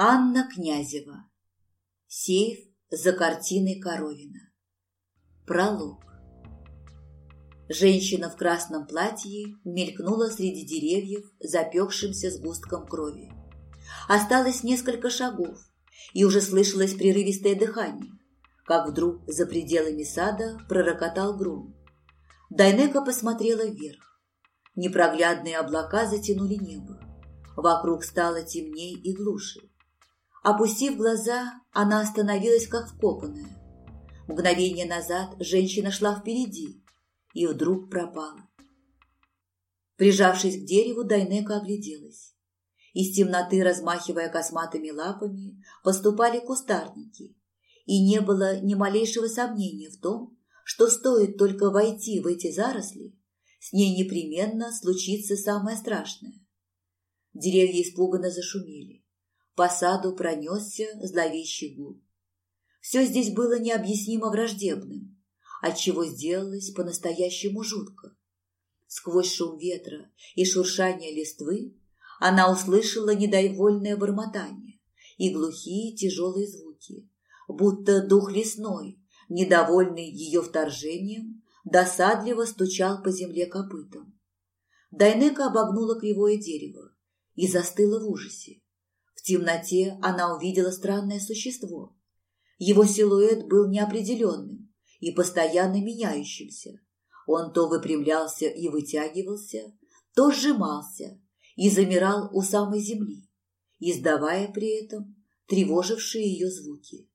Анна Князева. Сейф за картиной Коровина. Пролог. Женщина в красном платье мелькнула среди деревьев, запекшимся сгустком крови. Осталось несколько шагов, и уже слышалось прерывистое дыхание, как вдруг за пределами сада пророкотал гром. Дайнека посмотрела вверх. Непроглядные облака затянули небо. Вокруг стало темней и глуше. Опустив глаза, она остановилась как вкопанная. Мгновение назад женщина шла впереди и вдруг пропала. Прижавшись к дереву, Дайнека огляделась. Из темноты, размахивая косматыми лапами, поступали кустарники, и не было ни малейшего сомнения в том, что стоит только войти в эти заросли, с ней непременно случится самое страшное. Деревья испуганно зашумели. По саду пронесся зловещий гул. Все здесь было необъяснимо враждебным, отчего сделалось по-настоящему жутко. Сквозь шум ветра и шуршание листвы она услышала недовольное бормотание и глухие тяжелые звуки, будто дух лесной, недовольный ее вторжением, досадливо стучал по земле копытом. Дайнека обогнула кривое дерево и застыла в ужасе. Темноте она увидела странное существо. Его силуэт был неопределенным и постоянно меняющимся. Он то выпрямлялся и вытягивался, то сжимался и замирал у самой земли, издавая при этом тревожившие ее звуки.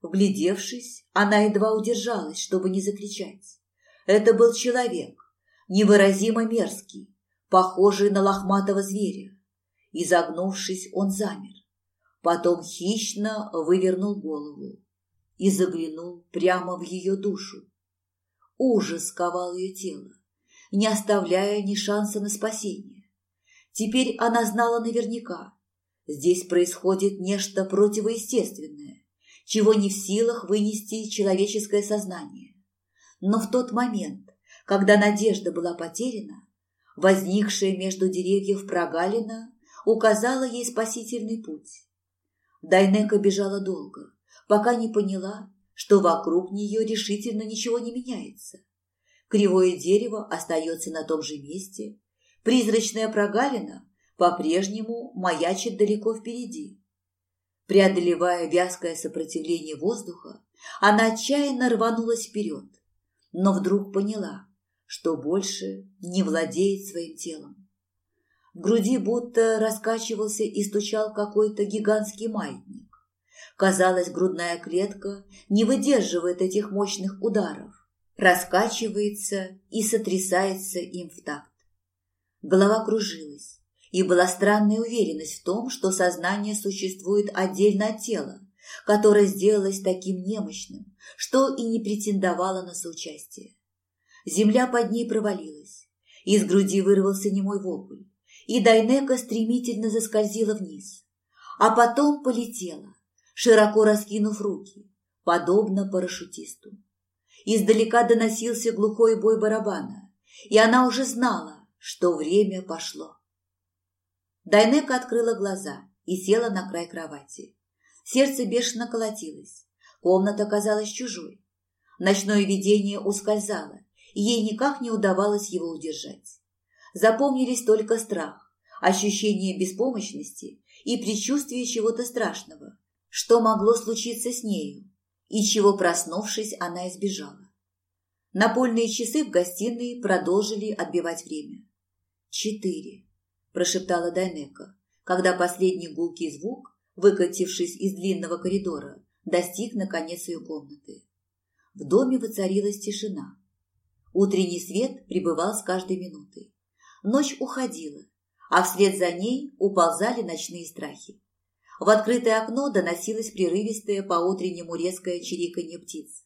Вглядевшись, она едва удержалась, чтобы не закричать. Это был человек, невыразимо мерзкий, похожий на лохматого зверя. Изогнувшись, он замер. Потом хищно вывернул голову и заглянул прямо в ее душу. Ужас сковал ее тело, не оставляя ни шанса на спасение. Теперь она знала наверняка, здесь происходит нечто противоестественное, чего не в силах вынести человеческое сознание. Но в тот момент, когда надежда была потеряна, возникшая между деревьев прогалина указала ей спасительный путь. Дайнека бежала долго, пока не поняла, что вокруг нее решительно ничего не меняется. Кривое дерево остается на том же месте, призрачная прогалина по-прежнему маячит далеко впереди. Преодолевая вязкое сопротивление воздуха, она отчаянно рванулась вперед, но вдруг поняла, что больше не владеет своим телом. В груди будто раскачивался и стучал какой-то гигантский маятник. Казалось, грудная клетка не выдерживает этих мощных ударов, раскачивается и сотрясается им в такт. Голова кружилась, и была странная уверенность в том, что сознание существует отдельно от тела, которое сделалось таким немощным, что и не претендовало на соучастие. Земля под ней провалилась, из груди вырвался немой вопль и Дайнека стремительно заскользила вниз, а потом полетела, широко раскинув руки, подобно парашютисту. Издалека доносился глухой бой барабана, и она уже знала, что время пошло. Дайнека открыла глаза и села на край кровати. Сердце бешено колотилось, комната казалась чужой. Ночное видение ускользало, и ей никак не удавалось его удержать запомнились только страх, ощущение беспомощности и предчувствие чего-то страшного, что могло случиться с нею, и чего, проснувшись, она избежала. Напольные часы в гостиной продолжили отбивать время. «Четыре», – прошептала Дайнека, когда последний гулкий звук, выкатившись из длинного коридора, достиг, наконец, ее комнаты. В доме воцарилась тишина. Утренний свет пребывал с каждой минутой. Ночь уходила, а вслед за ней уползали ночные страхи. В открытое окно доносилось прерывистое по-утреннему резкое чириканье птиц.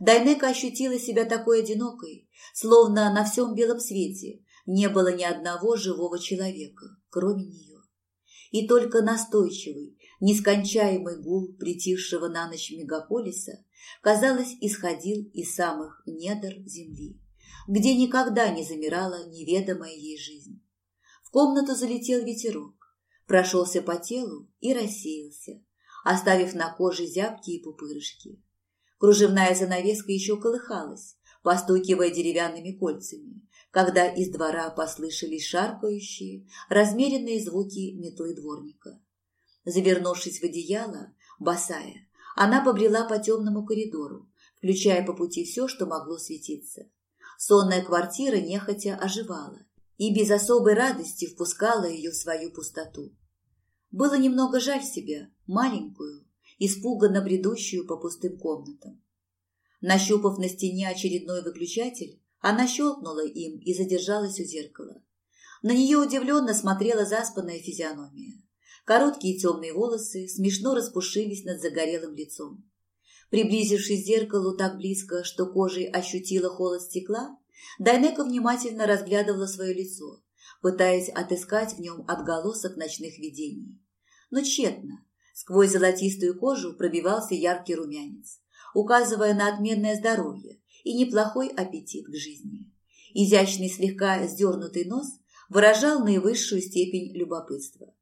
Дайнека ощутила себя такой одинокой, словно на всем белом свете не было ни одного живого человека, кроме нее. И только настойчивый, нескончаемый гул притихшего на ночь мегаполиса, казалось, исходил из самых недр земли где никогда не замирала неведомая ей жизнь. В комнату залетел ветерок, прошелся по телу и рассеялся, оставив на коже зябкие пупырышки. Кружевная занавеска еще колыхалась, постукивая деревянными кольцами, когда из двора послышались шаркающие, размеренные звуки метлы дворника. Завернувшись в одеяло, босая, она побрела по темному коридору, включая по пути все, что могло светиться. Сонная квартира нехотя оживала и без особой радости впускала ее в свою пустоту. Было немного жаль себя, маленькую, испуганно бредущую по пустым комнатам. Нащупав на стене очередной выключатель, она щелкнула им и задержалась у зеркала. На нее удивленно смотрела заспанная физиономия. Короткие темные волосы смешно распушились над загорелым лицом. Приблизившись к зеркалу так близко, что кожей ощутила холод стекла, Дайнека внимательно разглядывала свое лицо, пытаясь отыскать в нем отголосок ночных видений. Но тщетно. Сквозь золотистую кожу пробивался яркий румянец, указывая на отменное здоровье и неплохой аппетит к жизни. Изящный слегка сдернутый нос выражал наивысшую степень любопытства.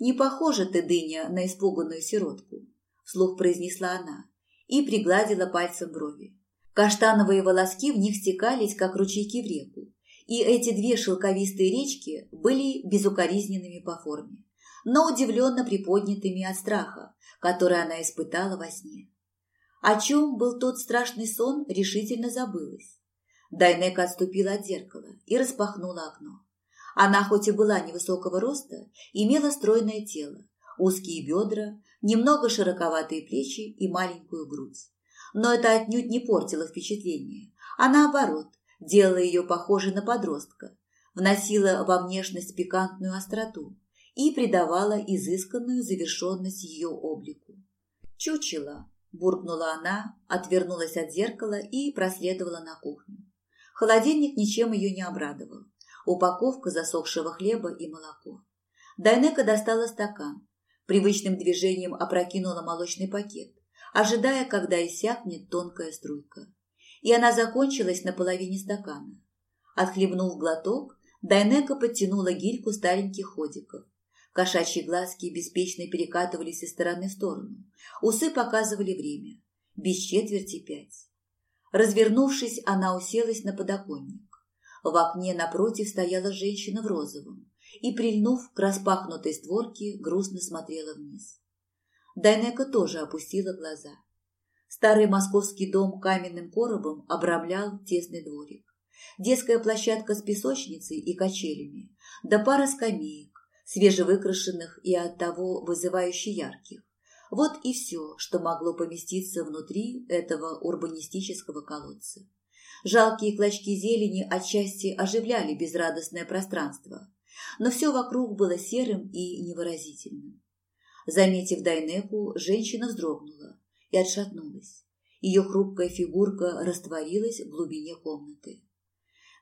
«Не похожа ты, дыня, на испуганную сиротку», – вслух произнесла она и пригладила пальцем брови. Каштановые волоски в них стекались, как ручейки в реку, и эти две шелковистые речки были безукоризненными по форме, но удивленно приподнятыми от страха, который она испытала во сне. О чем был тот страшный сон, решительно забылась. Дайнека отступила от зеркала и распахнула окно. Она хоть и была невысокого роста, имела стройное тело, узкие бедра, немного широковатые плечи и маленькую грудь. Но это отнюдь не портило впечатление, а наоборот, делало ее похожей на подростка, вносило во внешность пикантную остроту и придавало изысканную завершенность ее облику. «Чучело!» – буркнула она, отвернулась от зеркала и проследовала на кухню. Холодильник ничем ее не обрадовал упаковка засохшего хлеба и молоко. Дайнека достала стакан, привычным движением опрокинула молочный пакет, ожидая, когда иссякнет тонкая струйка. И она закончилась на половине стакана. Отхлебнув глоток, Дайнека подтянула гильку стареньких ходиков. Кошачьи глазки беспечно перекатывались из стороны в сторону. Усы показывали время. Без четверти пять. Развернувшись, она уселась на подоконник. В окне напротив стояла женщина в розовом и, прильнув к распахнутой створке, грустно смотрела вниз. Дайнека тоже опустила глаза. Старый московский дом каменным коробом обрамлял тесный дворик. Детская площадка с песочницей и качелями, да пара скамеек, свежевыкрашенных и оттого вызывающе ярких. Вот и все, что могло поместиться внутри этого урбанистического колодца. Жалкие клочки зелени отчасти оживляли безрадостное пространство, но все вокруг было серым и невыразительным. Заметив Дайнеку, женщина вздрогнула и отшатнулась. Ее хрупкая фигурка растворилась в глубине комнаты.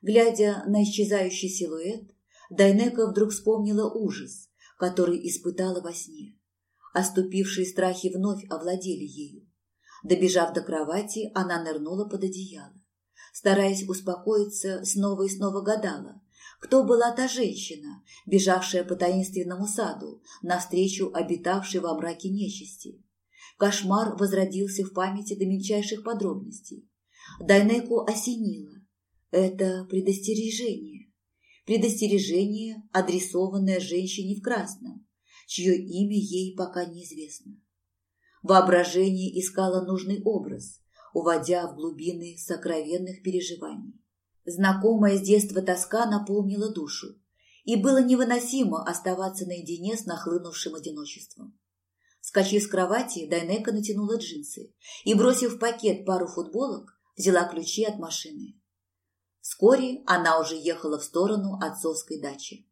Глядя на исчезающий силуэт, Дайнека вдруг вспомнила ужас, который испытала во сне. Оступившие страхи вновь овладели ею. Добежав до кровати, она нырнула под одеяло стараясь успокоиться, снова и снова гадала, кто была та женщина, бежавшая по таинственному саду, навстречу обитавшей во мраке нечисти. Кошмар возродился в памяти до мельчайших подробностей. Дайнеку осенило. Это предостережение. Предостережение, адресованное женщине в красном, чье имя ей пока неизвестно. Воображение искало нужный образ, уводя в глубины сокровенных переживаний. Знакомая с детства тоска наполнила душу, и было невыносимо оставаться наедине с нахлынувшим одиночеством. Скачив с кровати, Дайнека натянула джинсы и, бросив в пакет пару футболок, взяла ключи от машины. Вскоре она уже ехала в сторону отцовской дачи.